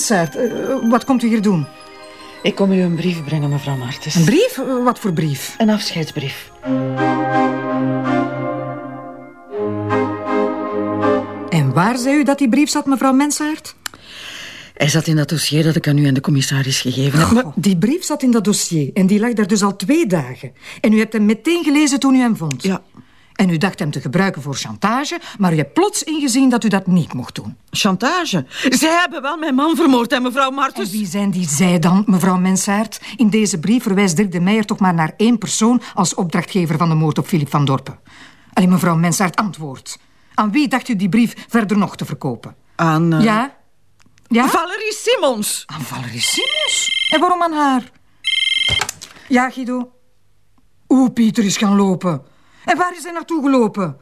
Mensaert, eh, wat komt u hier doen? Ik kom u een brief brengen, mevrouw Martens. Een brief? Wat voor brief? Een afscheidsbrief. En waar zei u dat die brief zat, mevrouw Mensaert? Hij zat in dat dossier dat ik aan u en de commissaris gegeven heb. Maar die brief zat in dat dossier en die lag daar dus al twee dagen. En u hebt hem meteen gelezen toen u hem vond. Ja. En u dacht hem te gebruiken voor chantage, maar u hebt plots ingezien dat u dat niet mocht doen. Chantage. Zij hebben wel mijn man vermoord, hè, mevrouw En Martens? wie zijn die zij dan, mevrouw Mensaert? In deze brief verwijst Dirk de Meijer toch maar naar één persoon als opdrachtgever van de moord op Philip van Dorpen. Alleen mevrouw Mensaert, antwoord. Aan wie dacht u die brief verder nog te verkopen? Aan... eh, Ja? Ja? Valerie Simmons. Aan Valerie Simmons? En waarom aan haar? Ja, Guido. Oeh, Pieter is gaan lopen. En waar is hij naartoe gelopen?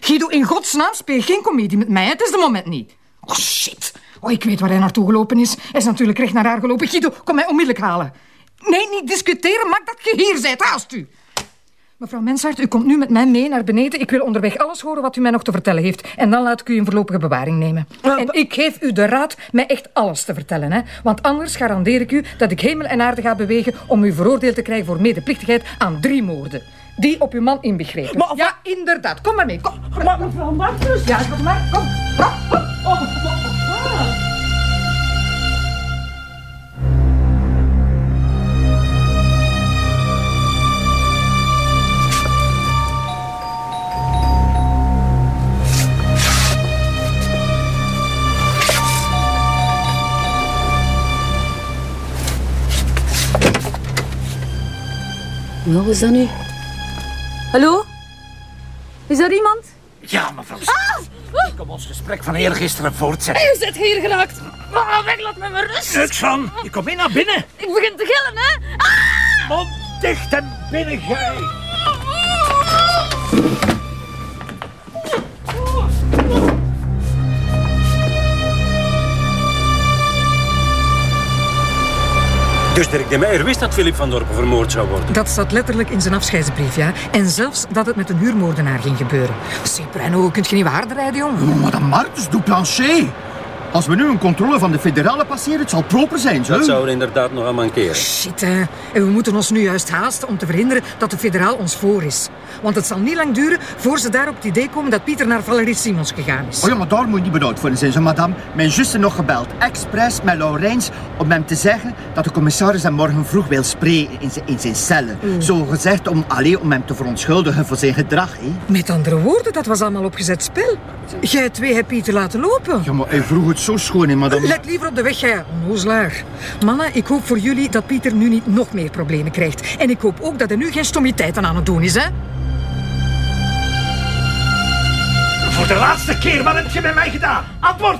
Guido, in godsnaam, speel geen komedie met mij. Het is de moment niet. Oh, shit. Oh, ik weet waar hij naartoe gelopen is. Hij is natuurlijk recht naar haar gelopen. Guido, kom mij onmiddellijk halen. Nee, niet discussiëren. Maak dat je hier bent. Haast u. Mevrouw Mensaert, u komt nu met mij mee naar beneden. Ik wil onderweg alles horen wat u mij nog te vertellen heeft. En dan laat ik u in voorlopige bewaring nemen. En ik geef u de raad mij echt alles te vertellen. Hè? Want anders garandeer ik u dat ik hemel en aarde ga bewegen... om u veroordeeld te krijgen voor medeplichtigheid aan drie moorden. Die op uw man inbegrepen. Maar- ja, inderdaad. Kom maar mee. Kom. Maar mevrouw Martens... Ja, kom maar. Kom. Wat is dat nu? Hallo? Is er iemand? Ja, mevrouw. Ik kom ons gesprek van eergisteren voortzetten. Je zit hier geraakt. Ah, weg, laat me maar rust. Niks van. Je komt mee naar binnen. Ik begin te gillen, hè? Mond dicht en binnen gij. Dus Dirk de Meijer wist dat Philip van Dorpen vermoord zou worden. Dat staat letterlijk in zijn afscheidsbrief, ja. En zelfs dat het met een huurmoordenaar ging gebeuren. Bruino, kunt je niet waarder rijden, jong? Madame Martens, doe plancher. Als we nu een controle van de federale passeren, het zal proper zijn, zo. Dat zou er inderdaad nog aan mankeren. Shit, hè. En we moeten ons nu juist haasten om te verhinderen dat de federaal ons voor is. Want het zal niet lang duren voor ze daar op het idee komen dat Pieter naar Valerie Simons gegaan is. Oh ja, maar daar moet je niet benauwd voor zijn, zo madame. Mijn zuster nog gebeld, expres met Laurens, om hem te zeggen dat de commissaris hem morgen vroeg wil spreken in zijn, in zijn cellen. Zo gezegd om, alleen om hem te verontschuldigen voor zijn gedrag, hè. Met andere woorden, dat was allemaal opgezet spel. Jij twee hebt Pieter laten lopen. Ja, maar hij vroeg het zo schoon, madame. Let liever op de weg, jij onnozelaar. Mannen, ik hoop voor jullie dat Pieter nu niet nog meer problemen krijgt. En ik hoop ook dat hij nu geen stommiteiten aan het doen is, hè? Voor de laatste keer, wat heb je met mij gedaan? Antwoord!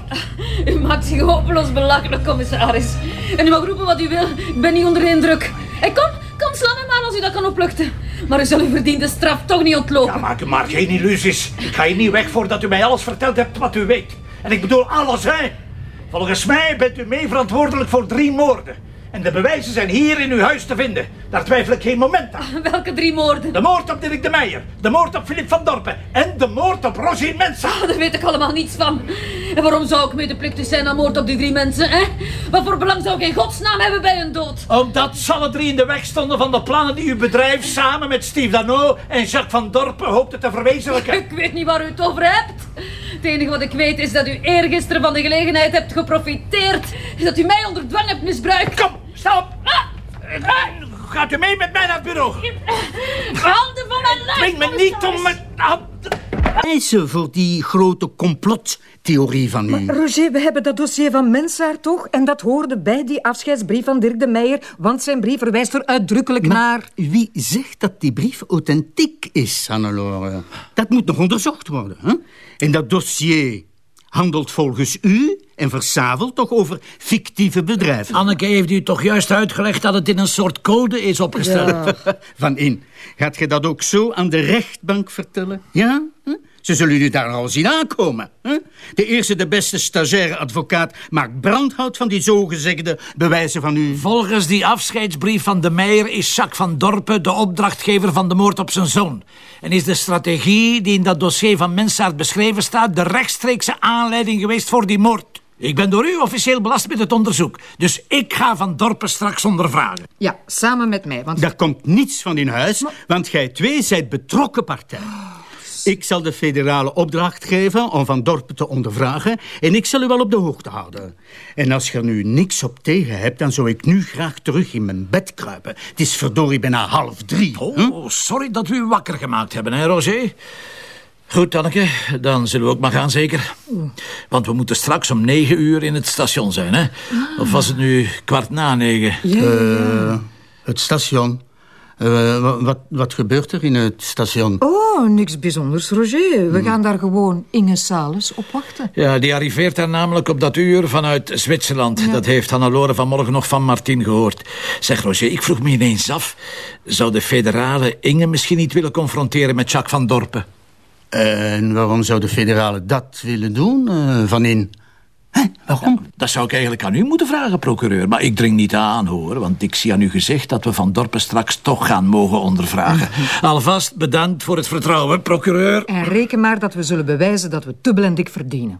U maakt zich hopeloos belachelijk, commissaris. En u mag roepen wat u wil. Ik ben niet onder de indruk. En kom, kom, sla me maar als u dat kan opluchten. Maar u zal uw verdiende straf toch niet ontlopen. Ja, maak u maar geen illusies. Ik ga hier niet weg voordat u mij alles verteld hebt wat u weet. En ik bedoel alles, hè. Volgens mij bent u mee verantwoordelijk voor drie moorden. En de bewijzen zijn hier in uw huis te vinden. Daar twijfel ik geen moment aan. Welke drie moorden? De moord op Dirk de Meijer, de moord op Philip van Dorpen en de moord op Roger Mensa. Ah, Daar weet ik allemaal niets van. En waarom zou ik medeplichtig zijn aan moord op die drie mensen, hè? Wat voor belang zou ik in godsnaam hebben bij hun dood? Omdat ze alle drie in de weg stonden van de plannen die uw bedrijf samen met Steve Dano en Jacques van Dorpen hoopte te verwezenlijken. Ik weet niet waar u het over hebt. Het enige wat ik weet is dat u eergisteren van de gelegenheid hebt geprofiteerd. Dat u mij onder dwang hebt misbruikt. Kom, stop! Gaat u mee met mij naar het bureau? Handen van mijn lijf! Dwing me niet om me... Ah, eisen voor die grote complottheorie van u. Roger, we hebben dat dossier van Mensaar toch? En dat hoorde bij die afscheidsbrief van Dirk de Meijer, want zijn brief verwijst er uitdrukkelijk naar... Wie zegt dat die brief authentiek is, Hannelore? Dat moet nog onderzocht worden. Hè? En dat dossier handelt volgens u en Versavel toch over fictieve bedrijven. Anneke heeft u toch juist uitgelegd dat het in een soort code is opgesteld? Van in. Gaat je dat ook zo aan de rechtbank vertellen? Ja? Hm? Ze zullen u daar al zien aankomen. Hè? De eerste, de beste stagiaire advocaat maakt brandhout van die zogezegde bewijzen van u. Volgens die afscheidsbrief van de Meijer is Jacques van Dorpen de opdrachtgever van de moord op zijn zoon. En is de strategie die in dat dossier van Mensaert beschreven staat de rechtstreekse aanleiding geweest voor die moord. Ik ben door u officieel belast met het onderzoek. Dus ik ga Van Dorpen straks ondervragen. Ja, samen met mij. Want Daar komt niets van in huis, want gij twee zijt betrokken partij. Ik zal de federale opdracht geven om Van Dorpen te ondervragen en ik zal u wel op de hoogte houden. En als je er nu niks op tegen hebt, dan zou ik nu graag terug in mijn bed kruipen. Het is verdorie bijna half drie. Oh, hè? sorry dat we u wakker gemaakt hebben, hè, Roger? Goed, Tanneke, dan zullen we ook maar gaan, zeker. Want we moeten straks om negen uur in het station zijn, hè? Of was het nu kwart na negen? Eh, het station. Eh, wa- wat, wat gebeurt er in het station? Oh, niks bijzonders, Roger. We gaan daar gewoon Inge Sales op wachten. Ja, die arriveert daar namelijk op dat uur vanuit Zwitserland. Dat heeft Hannelore vanmorgen nog van Martin gehoord. Zeg, Roger, ik vroeg me ineens af... zou de federale Inge misschien niet willen confronteren met Jacques van Dorpen? En waarom zou de federale dat willen doen, eh, Van In? Hè, waarom? Dat zou ik eigenlijk aan u moeten vragen, procureur. Maar ik dring niet aan, hoor. Want ik zie aan u gezegd dat we Van Dorpen straks toch gaan mogen ondervragen. Alvast bedankt voor het vertrouwen, procureur. En reken maar dat we zullen bewijzen dat we dubbel en dik verdienen.